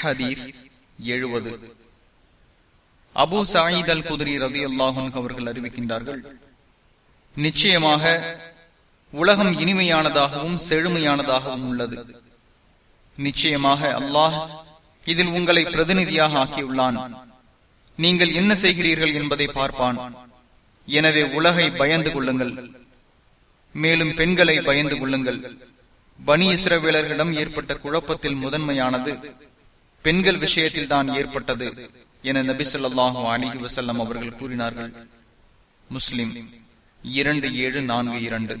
ஹதீஸ் எழுபது. அபு சாயித் அல் குதிரி ரதி அல்லாஹும் அவர்கள் அறிவிக்கின்றார்கள் நிச்சயமாக உலகம் இனிமையானதாகவும் செழுமையானதாகவும் உள்ளது. நிச்சயமாக அல்லாஹ் இதில் உங்களை பிரதிநிதியாக ஆக்கியுள்ளான். நீங்கள் என்ன செய்கிறீர்கள் என்பதை பார்ப்பான். எனவே உலகை பயந்து கொள்ளுங்கள். மேலும் பெண்களை பயந்து கொள்ளுங்கள். பனி இஸ்ரவேலர்களிடம் ஏற்பட்ட குழப்பத்தில் முதன்மையானது பெண்கள் விஷயத்தில் தான் ஏற்பட்டது என நபி சொல்லாஹு அலிஹி வசல்லம் அவர்கள் கூறினார்கள். முஸ்லிம் இரண்டு ஏழு நான்கு இரண்டு.